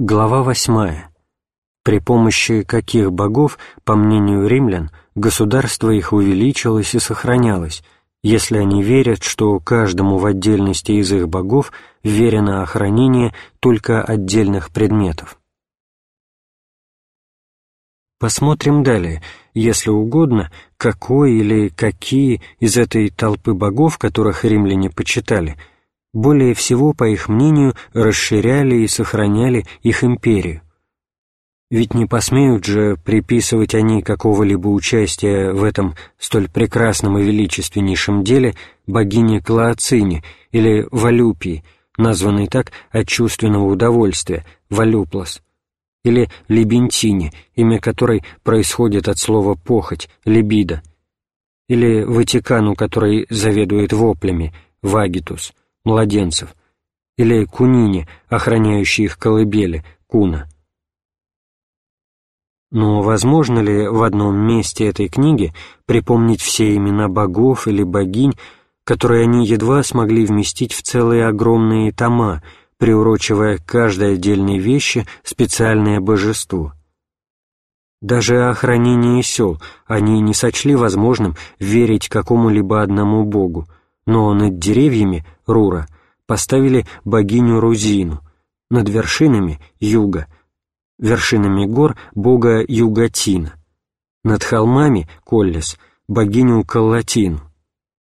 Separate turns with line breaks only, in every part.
Глава восьмая. При помощи каких богов, по мнению римлян, государство их увеличилось и сохранялось, если они верят, что каждому в отдельности из их богов верено охранение только отдельных предметов. Посмотрим далее, если угодно, какой или какие из этой толпы богов, которых римляне почитали – более всего, по их мнению, расширяли и сохраняли их империю. Ведь не посмеют же приписывать они какого-либо участия в этом столь прекрасном и величественнейшем деле богине Клаоцине или Валюпии, названной так от чувственного удовольствия, Валюплас, или Либентине, имя которой происходит от слова «похоть», «либидо», или Ватикану, который заведует воплями, «вагитус», младенцев, или кунине, охраняющей их колыбели, куна. Но возможно ли в одном месте этой книги припомнить все имена богов или богинь, которые они едва смогли вместить в целые огромные тома, приурочивая к каждой отдельной вещи специальное божество? Даже охранение сел они не сочли возможным верить какому-либо одному богу, но над деревьями Рура поставили богиню Рузину, над вершинами — Юга, вершинами гор — бога Югатина, над холмами — Коллес, богиню Каллатину,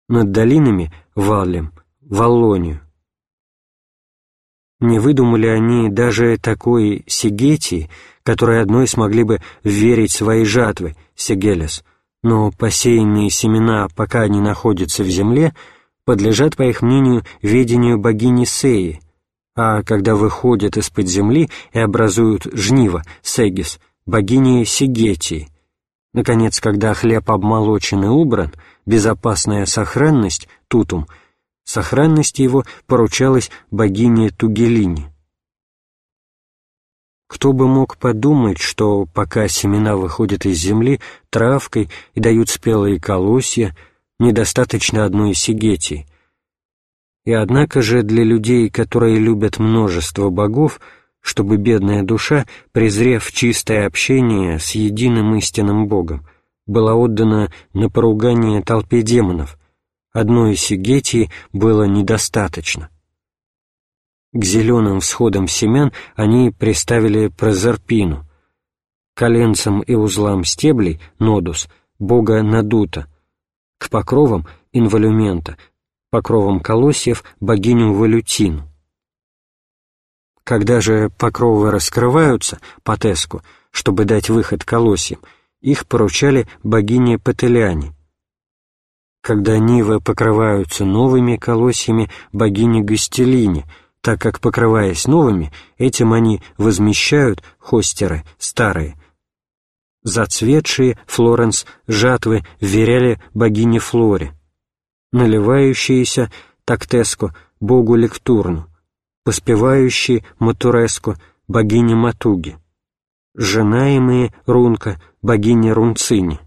над долинами — Валлем, Валлонию. Не выдумали они даже такой Сигетии, которой одной смогли бы верить свои жатвы, Сегелес, но посеянные семена, пока они находятся в земле — подлежат, по их мнению, ведению богини Сеи, а когда выходят из-под земли и образуют жниво, Сегис, богини Сигетии. Наконец, когда хлеб обмолочен и убран, безопасная сохранность, тутум, сохранность его поручалась богине Тугелине. Кто бы мог подумать, что пока семена выходят из земли травкой и дают спелые колосья, недостаточно одной сигетии. И однако же для людей, которые любят множество богов, чтобы бедная душа, презрев чистое общение с единым истинным Богом, была отдана на поругание толпе демонов, одной сигетии было недостаточно. К зеленым всходам семян они приставили прозерпину, коленцам и узлам стеблей, нодус, бога Надута, к покровам инвалюмента, покровам колосьев богиню Валютину. Когда же покровы раскрываются, по теску, чтобы дать выход колосьям, их поручали богине Пателяне. Когда нивы покрываются новыми колосьями богини Гастелине, так как, покрываясь новыми, этим они возмещают, хостеры, старые, Зацветшие Флоренс жатвы веряли богине Флоре, наливающиеся Тактеско богу Лектурну, поспевающие Матуреско богине Матуги, женаемые Рунка богине Рунцини.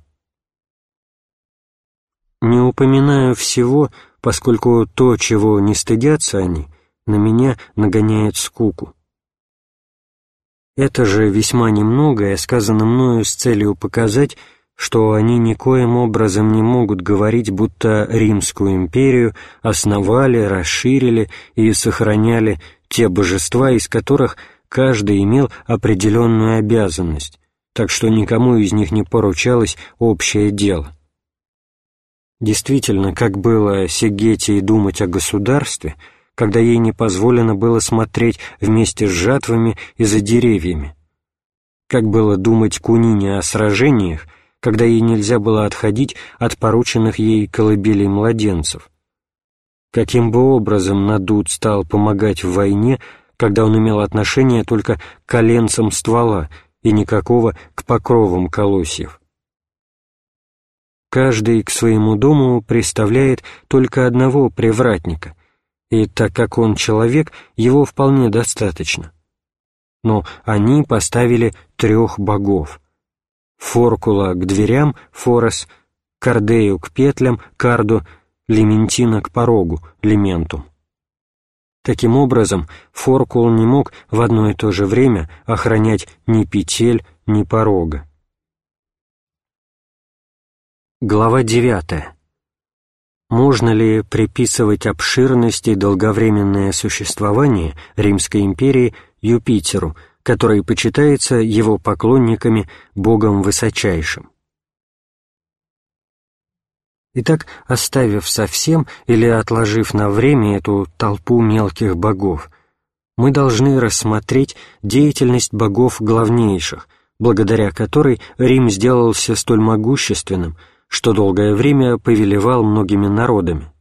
Не упоминаю всего, поскольку то, чего не стыдятся они, на меня нагоняет скуку. Это же весьма немногое сказано мною с целью показать, что они никоим образом не могут говорить, будто Римскую империю основали, расширили и сохраняли те божества, из которых каждый имел определенную обязанность, так что никому из них не поручалось общее дело. Действительно, как было Сегете думать о государстве — когда ей не позволено было смотреть вместе с жатвами и за деревьями. Как было думать Кунине о сражениях, когда ей нельзя было отходить от порученных ей колыбелей младенцев. Каким бы образом Надут стал помогать в войне, когда он имел отношение только к коленцам ствола и никакого к покровам колосьев. Каждый к своему дому представляет только одного привратника, и так как он человек, его вполне достаточно. Но они поставили трех богов. Форкула к дверям, Форос, Кардею к петлям, Карду, Лементина к порогу, Лементум. Таким образом, Форкул не мог в одно и то же время охранять ни петель, ни порога. Глава 9. Можно ли приписывать обширность и долговременное существование Римской империи Юпитеру, который почитается его поклонниками Богом Высочайшим? Итак, оставив совсем или отложив на время эту толпу мелких богов, мы должны рассмотреть деятельность богов главнейших, благодаря которой Рим сделался столь могущественным, что долгое время повелевал многими народами.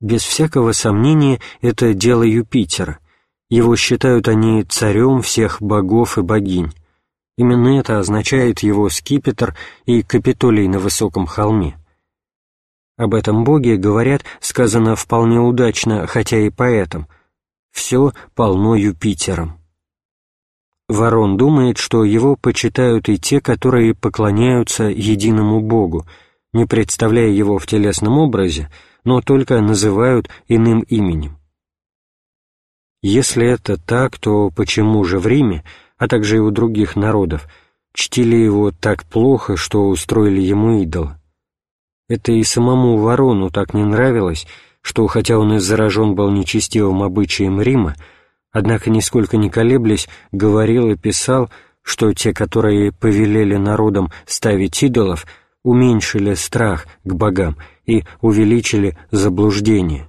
Без всякого сомнения, это дело Юпитера. Его считают они царем всех богов и богинь. Именно это означает его скипетр и Капитолий на высоком холме. Об этом боге, говорят, сказано вполне удачно, хотя и поэтом. «Все полно Юпитером». Ворон думает, что его почитают и те, которые поклоняются единому Богу, не представляя его в телесном образе, но только называют иным именем. Если это так, то почему же в Риме а также и у других народов, чтили его так плохо, что устроили ему идола. Это и самому Ворону так не нравилось, что, хотя он и заражен был нечестивым обычаем Рима, однако, нисколько не колеблясь, говорил и писал, что те, которые повелели народам ставить идолов, уменьшили страх к богам и увеличили заблуждение.